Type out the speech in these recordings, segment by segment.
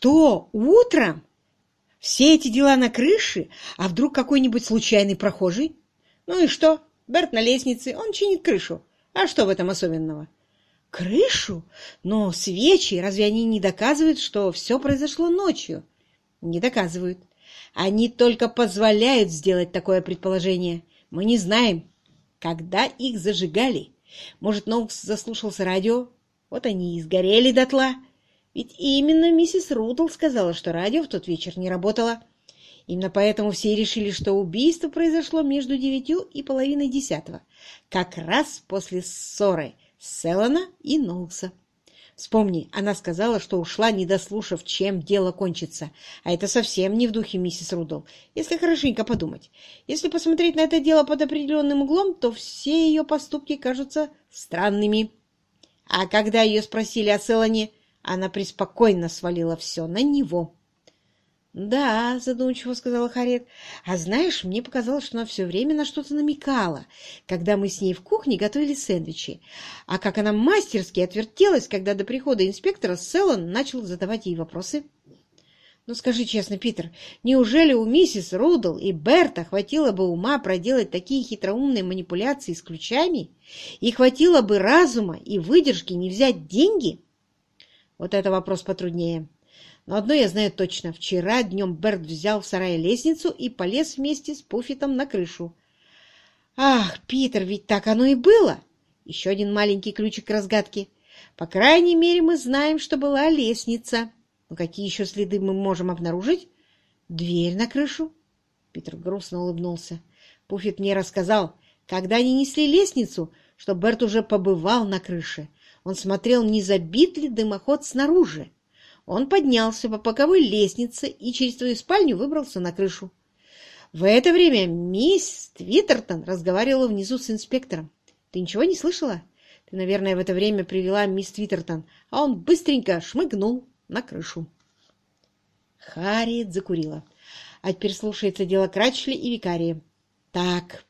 Что, утром? Все эти дела на крыше, а вдруг какой-нибудь случайный прохожий? Ну и что? Берт на лестнице, он чинит крышу. А что в этом особенного? Крышу? Но свечи, разве они не доказывают, что все произошло ночью? Не доказывают. Они только позволяют сделать такое предположение. Мы не знаем, когда их зажигали. Может, Ноукс заслушался радио? Вот они и сгорели дотла. Ведь именно миссис Рудл сказала, что радио в тот вечер не работало. Именно поэтому все решили, что убийство произошло между девятью и половиной десятого, как раз после ссоры Селлона и Ноукса. Вспомни, она сказала, что ушла, не дослушав, чем дело кончится. А это совсем не в духе миссис Рудл, если хорошенько подумать. Если посмотреть на это дело под определенным углом, то все ее поступки кажутся странными. А когда ее спросили о Селане, она преспокойно свалила все на него. «Да», — задумчиво сказала Харриет. «А знаешь, мне показалось, что она все время на что-то намекала, когда мы с ней в кухне готовили сэндвичи. А как она мастерски отвертелась, когда до прихода инспектора Селлан начал задавать ей вопросы». «Ну скажи честно, Питер, неужели у миссис Рудл и Берта хватило бы ума проделать такие хитроумные манипуляции с ключами? И хватило бы разума и выдержки не взять деньги?» Вот это вопрос потруднее. Но одно я знаю точно. Вчера днем Берт взял в сарае лестницу и полез вместе с Пуффитом на крышу. Ах, Питер, ведь так оно и было. Еще один маленький ключик к разгадке. По крайней мере, мы знаем, что была лестница. Но какие еще следы мы можем обнаружить? Дверь на крышу. Питер грустно улыбнулся. Пуффит мне рассказал, когда они несли лестницу, что Берт уже побывал на крыше. Он смотрел, не забит ли дымоход снаружи. Он поднялся по боковой лестнице и через твою спальню выбрался на крышу. В это время мисс Твиттертон разговаривала внизу с инспектором. Ты ничего не слышала? Ты, наверное, в это время привела мисс Твиттертон, а он быстренько шмыгнул на крышу. Харриет закурила. А теперь слушается дело Крачли и викарии. Так,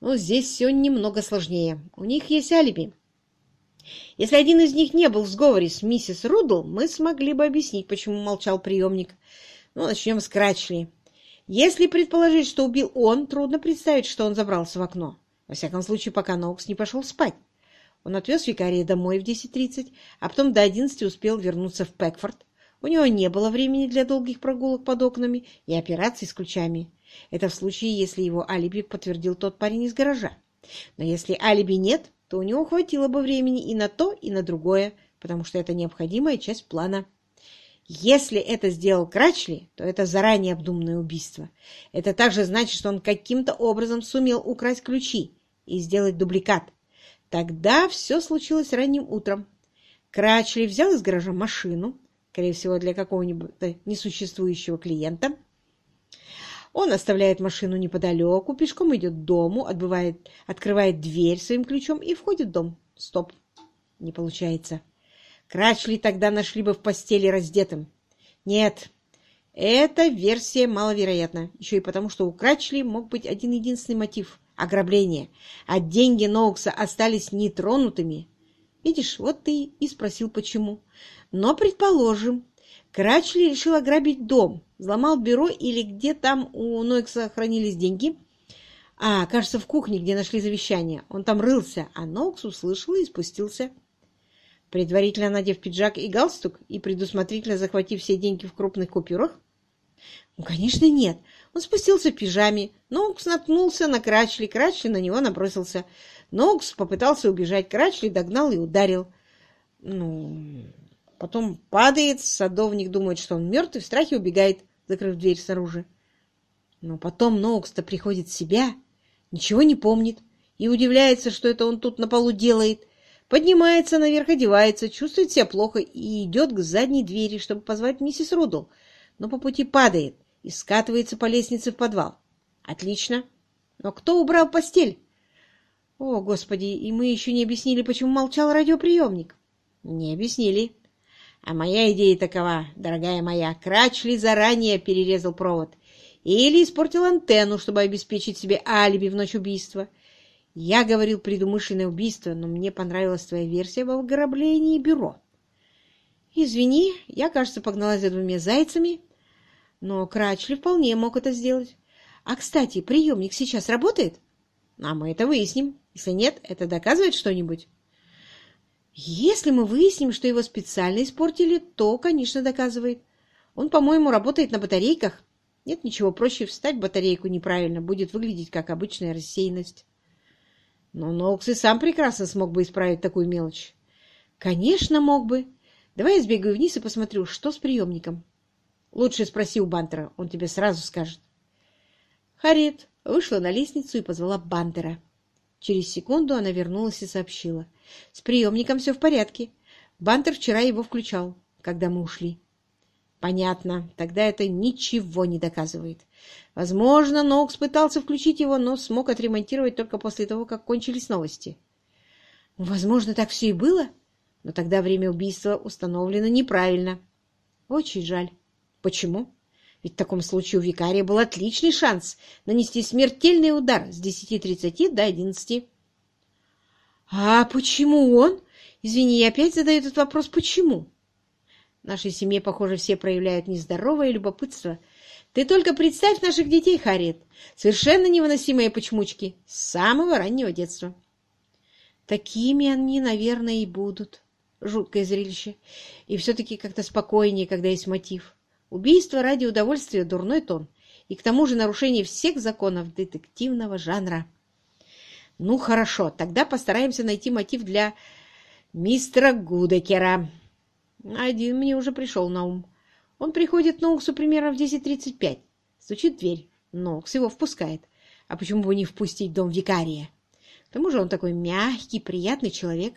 ну здесь все немного сложнее. У них есть алиби. Если один из них не был в сговоре с миссис Рудл, мы смогли бы объяснить, почему молчал приемник. Ну, начнем с Крачли. Если предположить, что убил он, трудно представить, что он забрался в окно. Во всяком случае, пока Ноукс не пошел спать. Он отвез викария домой в 10.30, а потом до 11 успел вернуться в Пекфорд. У него не было времени для долгих прогулок под окнами и операций с ключами. Это в случае, если его алиби подтвердил тот парень из гаража. Но если алиби нет, то у него хватило бы времени и на то, и на другое, потому что это необходимая часть плана. Если это сделал Крачли, то это заранее обдуманное убийство. Это также значит, что он каким-то образом сумел украсть ключи и сделать дубликат. Тогда все случилось ранним утром. Крачли взял из гаража машину, скорее всего, для какого-нибудь несуществующего клиента, он оставляет машину неподалеку, пешком идет к дому, отбывает, открывает дверь своим ключом и входит в дом. Стоп. Не получается. Крачли тогда нашли бы в постели раздетым. Нет, эта версия маловероятна. Еще и потому, что у Крачли мог быть один-единственный мотив — ограбление, а деньги Ноукса остались нетронутыми. Видишь, вот ты и спросил, почему. Но, предположим, Крачли решил ограбить дом, взломал бюро или где там у Нойкса хранились деньги. А, кажется, в кухне, где нашли завещание. Он там рылся, а Нокс услышал и спустился. Предварительно надев пиджак и галстук и предусмотрительно захватив все деньги в крупных купюрах? Ну, конечно, нет. Он спустился в пижаме. Нокс наткнулся на Крачли, Крачли на него набросился. Нокс попытался убежать, Крачли догнал и ударил. Ну, Потом падает, садовник думает, что он мертв, и в страхе убегает, закрыв дверь снаружи. Но потом Ноукс-то приходит в себя, ничего не помнит, и удивляется, что это он тут на полу делает. Поднимается наверх, одевается, чувствует себя плохо и идет к задней двери, чтобы позвать миссис Рудл, но по пути падает и скатывается по лестнице в подвал. Отлично. Но кто убрал постель? О, Господи, и мы еще не объяснили, почему молчал радиоприемник. Не объяснили. А моя идея такова, дорогая моя, Крачли заранее перерезал провод или испортил антенну, чтобы обеспечить себе алиби в ночь убийства. Я говорил предумышленное убийство, но мне понравилась твоя версия об ограблении бюро. Извини, я, кажется, погналась за двумя зайцами. Но Крачли вполне мог это сделать. А, кстати, приемник сейчас работает? А мы это выясним. Если нет, это доказывает что-нибудь? Если мы выясним, что его специально испортили, то, конечно, доказывает. Он, по-моему, работает на батарейках. Нет ничего проще встать батарейку неправильно, будет выглядеть как обычная рассеянность. Но Нокс и сам прекрасно смог бы исправить такую мелочь. Конечно, мог бы. Давай я сбегаю вниз и посмотрю, что с приемником. Лучше спроси у Бантера, он тебе сразу скажет. Харриет вышла на лестницу и позвала Бантера. Через секунду она вернулась и сообщила. С приемником все в порядке. Бантер вчера его включал, когда мы ушли. Понятно, тогда это ничего не доказывает. Возможно, Ноукс пытался включить его, но смог отремонтировать только после того, как кончились новости. Возможно, так все и было, но тогда время убийства установлено неправильно. Очень жаль. Почему? Ведь в таком случае у викария был отличный шанс нанести смертельный удар с 10.30 до 11. А почему он? Извини, я опять задаю этот вопрос. Почему? В нашей семье, похоже, все проявляют нездоровое любопытство. Ты только представь наших детей, Харриет. Совершенно невыносимые почмучки с самого раннего детства. Такими они, наверное, и будут. Жуткое зрелище. И все-таки как-то спокойнее, когда есть мотив. Убийство ради удовольствия – дурной тон. И к тому же нарушение всех законов детективного жанра. Ну, хорошо, тогда постараемся найти мотив для мистера Гудекера. Один мне уже пришел на ум. Он приходит Ноуксу примерно в 10.35. Стучит дверь. Ноукс его впускает. А почему бы не впустить дом викария? К тому же он такой мягкий, приятный человек.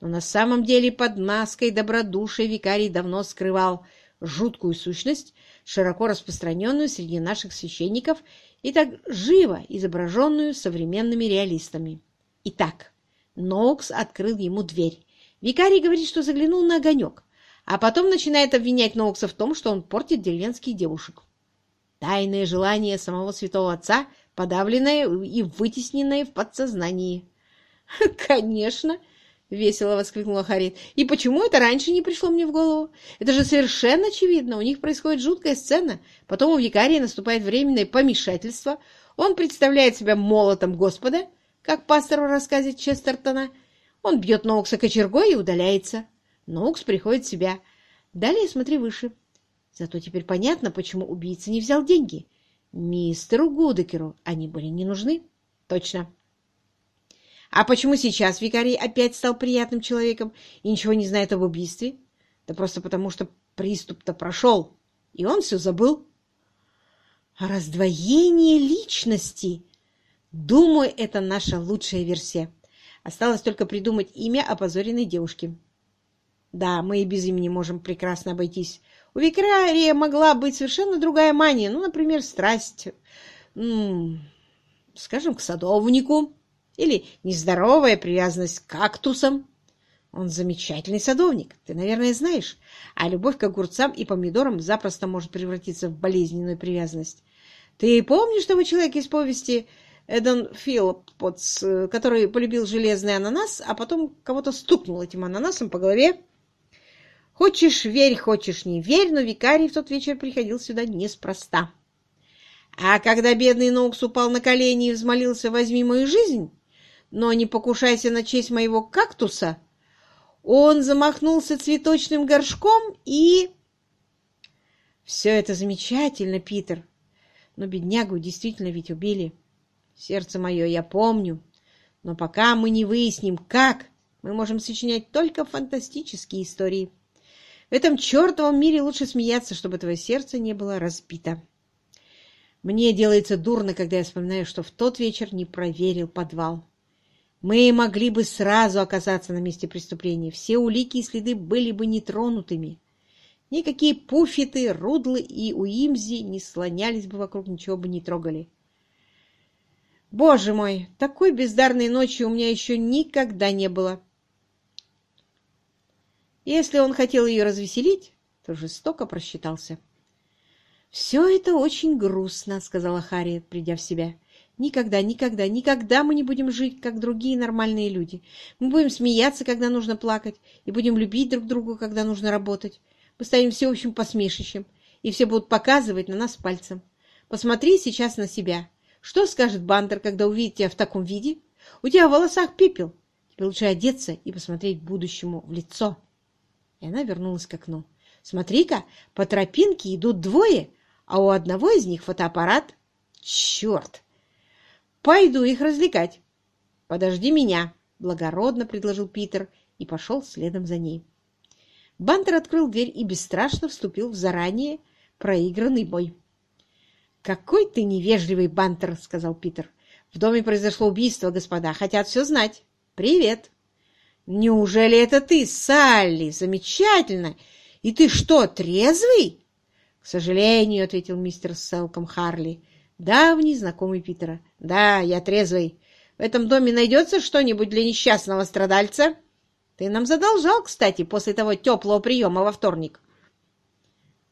Но на самом деле под маской добродушия викарий давно скрывал жуткую сущность, широко распространенную среди наших священников и так живо изображенную современными реалистами. Итак, Ноукс открыл ему дверь. Викарий говорит, что заглянул на огонек, а потом начинает обвинять Ноукса в том, что он портит деревенских девушек. Тайное желание самого святого отца, подавленное и вытесненное в подсознании. «Конечно!» — весело воскликнула Харит. «И почему это раньше не пришло мне в голову? Это же совершенно очевидно. У них происходит жуткая сцена. Потом у викария наступает временное помешательство. Он представляет себя молотом Господа, как пастор в Честертона. Он бьет Ноукса кочергой и удаляется. Ноукс приходит в себя. Далее смотри выше. Зато теперь понятно, почему убийца не взял деньги. Мистеру Гудекеру они были не нужны. Точно. А почему сейчас викарий опять стал приятным человеком и ничего не знает об убийстве? Да просто потому, что приступ-то прошел, и он все забыл. Раздвоение личности. Думаю, это наша лучшая версия. Осталось только придумать имя опозоренной девушки. Да, мы и без имени можем прекрасно обойтись. У викария могла быть совершенно другая мания, ну, например, страсть, скажем, к садовнику или нездоровая привязанность к кактусам. Он замечательный садовник, ты, наверное, знаешь. А любовь к огурцам и помидорам запросто может превратиться в болезненную привязанность. Ты помнишь того человека из повести Эдон Филпотс, который полюбил железный ананас, а потом кого-то стукнул этим ананасом по голове? Хочешь верь, хочешь не верь, но викарий в тот вечер приходил сюда неспроста. А когда бедный Ноукс упал на колени и взмолился «возьми мою жизнь», но не покушайся на честь моего кактуса, он замахнулся цветочным горшком и... Все это замечательно, Питер, но беднягу действительно ведь убили. Сердце мое, я помню, но пока мы не выясним, как, мы можем сочинять только фантастические истории. В этом чертовом мире лучше смеяться, чтобы твое сердце не было разбито. Мне делается дурно, когда я вспоминаю, что в тот вечер не проверил подвал. Мы могли бы сразу оказаться на месте преступления. Все улики и следы были бы нетронутыми. Никакие пуфиты, рудлы и уимзи не слонялись бы вокруг, ничего бы не трогали. Боже мой, такой бездарной ночи у меня еще никогда не было. Если он хотел ее развеселить, то жестоко просчитался. «Все это очень грустно», — сказала Харриет, придя в себя. Никогда, никогда, никогда мы не будем жить, как другие нормальные люди. Мы будем смеяться, когда нужно плакать, и будем любить друг друга, когда нужно работать. Мы станем всеобщим посмешищем, и все будут показывать на нас пальцем. Посмотри сейчас на себя. Что скажет Бандер, когда увидит тебя в таком виде? У тебя в волосах пепел. Тебе лучше одеться и посмотреть будущему в лицо. И она вернулась к окну. Смотри-ка, по тропинке идут двое, а у одного из них фотоаппарат. Черт! Пойду их развлекать. Подожди меня, благородно предложил Питер и пошел следом за ней. Бантер открыл дверь и бесстрашно вступил в заранее проигранный бой. «Какой ты невежливый, Бантер!» — сказал Питер. «В доме произошло убийство, господа. Хотят все знать. Привет!» «Неужели это ты, Салли? Замечательно! И ты что, трезвый?» «К сожалению», — ответил мистер Селком Харли, давний знакомый Питера. «Да, я трезвый. В этом доме найдется что-нибудь для несчастного страдальца?» «Ты нам задолжал, кстати, после того теплого приема во вторник».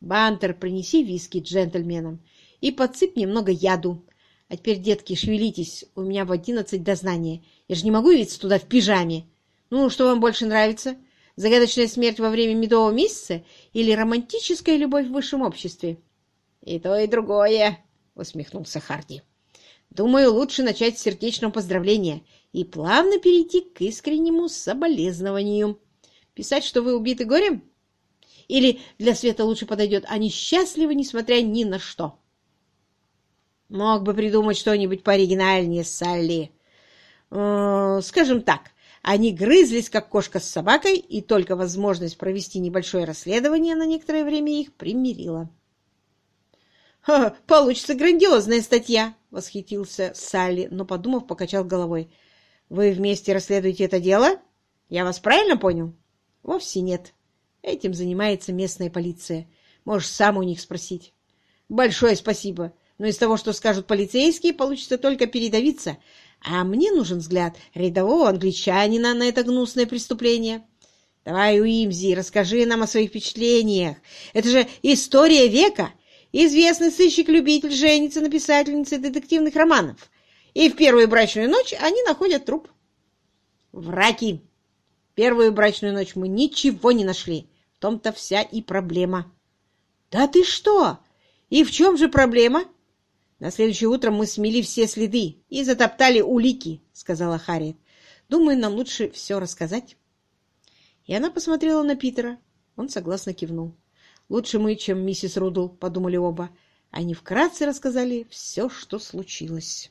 «Бантер, принеси виски джентльменам и подсыпь немного яду. А теперь, детки, шевелитесь, у меня в одиннадцать дознания. Я же не могу явиться туда в пижаме. Ну, что вам больше нравится? Загадочная смерть во время медового месяца или романтическая любовь в высшем обществе?» «И то, и другое», усмехнулся Харди. Думаю, лучше начать с сердечного поздравления и плавно перейти к искреннему соболезнованию. Писать, что вы убиты горем? Или для Света лучше подойдет «Они счастливы, несмотря ни на что». Мог бы придумать что-нибудь пооригинальнее, Салли. Э, скажем так, они грызлись, как кошка с собакой, и только возможность провести небольшое расследование на некоторое время их примирила. Получится грандиозная статья, восхитился Салли, но, подумав, покачал головой. Вы вместе расследуете это дело? Я вас правильно понял? Вовсе нет. Этим занимается местная полиция. Можешь сам у них спросить. Большое спасибо. Но из того, что скажут полицейские, получится только передавиться. А мне нужен взгляд рядового англичанина на это гнусное преступление. Давай, Уимзи, расскажи нам о своих впечатлениях. Это же история века. Известный сыщик-любитель женится на писательнице детективных романов. И в первую брачную ночь они находят труп. Враки! Первую брачную ночь мы ничего не нашли. В том-то вся и проблема. Да ты что? И в чем же проблема? На следующее утро мы смели все следы и затоптали улики, сказала Харриет. Думаю, нам лучше все рассказать. И она посмотрела на Питера. Он согласно кивнул. Лучше мы, чем миссис Рудл, подумали оба. Они вкратце рассказали все, что случилось.